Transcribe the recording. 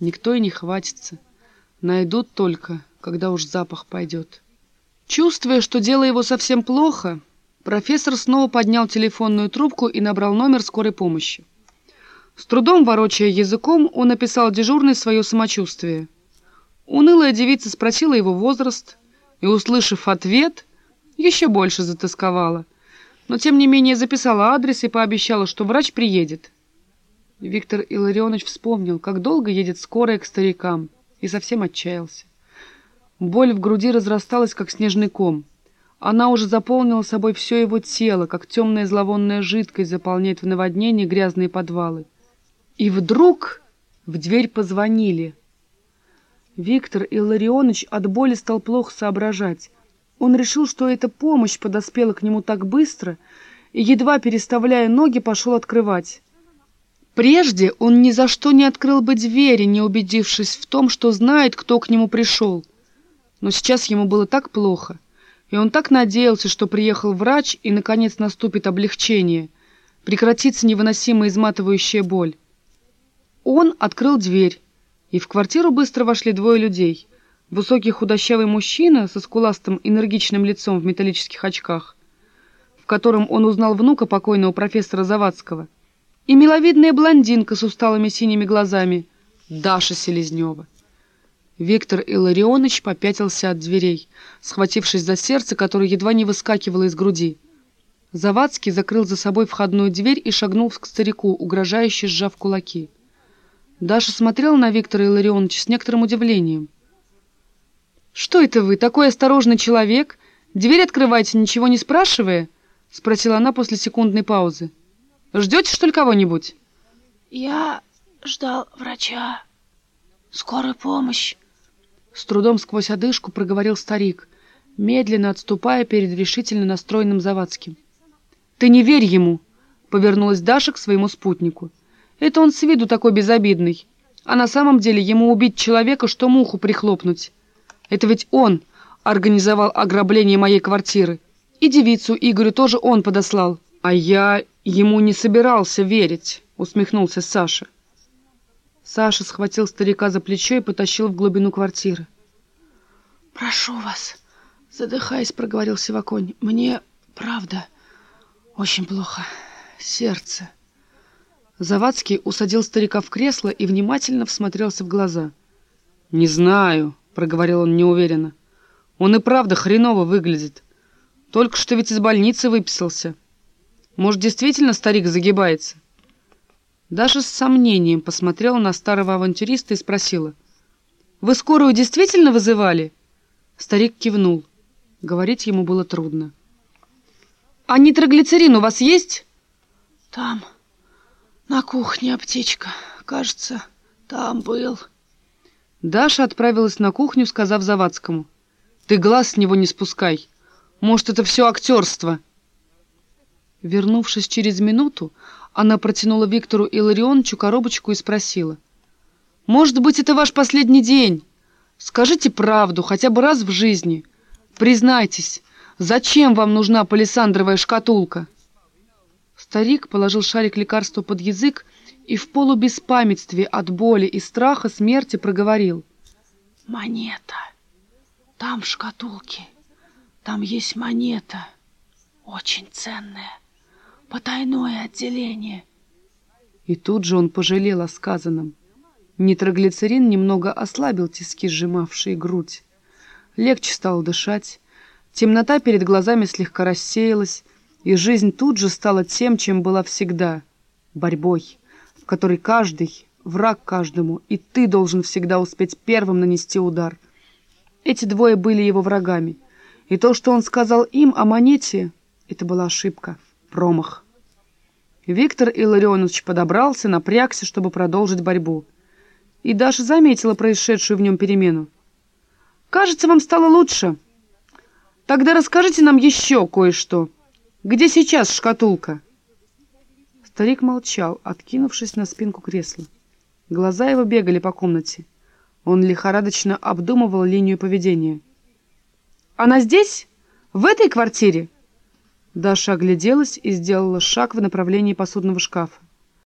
Никто и не хватится. Найдут только, когда уж запах пойдет. Чувствуя, что дело его совсем плохо, профессор снова поднял телефонную трубку и набрал номер скорой помощи. С трудом ворочая языком, он описал дежурной свое самочувствие. Унылая девица спросила его возраст и, услышав ответ, еще больше затасковала, но тем не менее записала адрес и пообещала, что врач приедет. Виктор Илларионович вспомнил, как долго едет скорая к старикам, и совсем отчаялся. Боль в груди разрасталась, как снежный ком. Она уже заполнила собой все его тело, как темная зловонная жидкость заполняет в наводнении грязные подвалы. И вдруг в дверь позвонили. Виктор Илларионович от боли стал плохо соображать. Он решил, что эта помощь подоспела к нему так быстро, и, едва переставляя ноги, пошел открывать. Прежде он ни за что не открыл бы двери, не убедившись в том, что знает, кто к нему пришел. Но сейчас ему было так плохо, и он так надеялся, что приехал врач, и, наконец, наступит облегчение, прекратится невыносимая изматывающая боль. Он открыл дверь, и в квартиру быстро вошли двое людей. Высокий худощавый мужчина со скуластым энергичным лицом в металлических очках, в котором он узнал внука покойного профессора Завадского, и миловидная блондинка с усталыми синими глазами, Даша Селезнева. Виктор Илларионович попятился от дверей, схватившись за сердце, которое едва не выскакивало из груди. Завадский закрыл за собой входную дверь и шагнул к старику, угрожающе сжав кулаки. Даша смотрела на Виктора Илларионовича с некоторым удивлением. «Что это вы, такой осторожный человек? Дверь открываете, ничего не спрашивая?» — спросила она после секундной паузы. «Ждете, что ли, кого-нибудь?» «Я ждал врача. Скорую помощь». С трудом сквозь одышку проговорил старик, медленно отступая перед решительно настроенным Завадским. «Ты не верь ему!» — повернулась Даша к своему спутнику. Это он с виду такой безобидный. А на самом деле ему убить человека, что муху прихлопнуть. Это ведь он организовал ограбление моей квартиры. И девицу Игорю тоже он подослал. А я ему не собирался верить, усмехнулся Саша. Саша схватил старика за плечо и потащил в глубину квартиры. «Прошу вас», — задыхаясь, проговорил Сиваконь, — «мне, правда, очень плохо. Сердце». Завадский усадил старика в кресло и внимательно всмотрелся в глаза. «Не знаю», — проговорил он неуверенно. «Он и правда хреново выглядит. Только что ведь из больницы выписался. Может, действительно старик загибается?» Даже с сомнением посмотрела на старого авантюриста и спросила. «Вы скорую действительно вызывали?» Старик кивнул. Говорить ему было трудно. «А нитроглицерин у вас есть?» «Там», на кухне аптечка. Кажется, там был. Даша отправилась на кухню, сказав Завадскому. Ты глаз с него не спускай. Может, это все актерство. Вернувшись через минуту, она протянула Виктору Илларионовичу коробочку и спросила. «Может быть, это ваш последний день? Скажите правду, хотя бы раз в жизни. Признайтесь, зачем вам нужна палисандровая шкатулка?» Старик положил шарик лекарства под язык и в полубеспамятстве от боли и страха смерти проговорил. «Монета. Там в шкатулке. Там есть монета. Очень ценная. Потайное отделение». И тут же он пожалел о сказанном. Нитроглицерин немного ослабил тиски, сжимавшие грудь. Легче стало дышать. Темнота перед глазами слегка рассеялась, и жизнь тут же стала тем, чем была всегда — борьбой, в которой каждый — враг каждому, и ты должен всегда успеть первым нанести удар. Эти двое были его врагами, и то, что он сказал им о монете, это была ошибка, промах. Виктор Илларионович подобрался, напрягся, чтобы продолжить борьбу. И Даша заметила происшедшую в нем перемену. «Кажется, вам стало лучше. Тогда расскажите нам еще кое-что». Где сейчас шкатулка?» Старик молчал, откинувшись на спинку кресла. Глаза его бегали по комнате. Он лихорадочно обдумывал линию поведения. «Она здесь? В этой квартире?» Даша огляделась и сделала шаг в направлении посудного шкафа.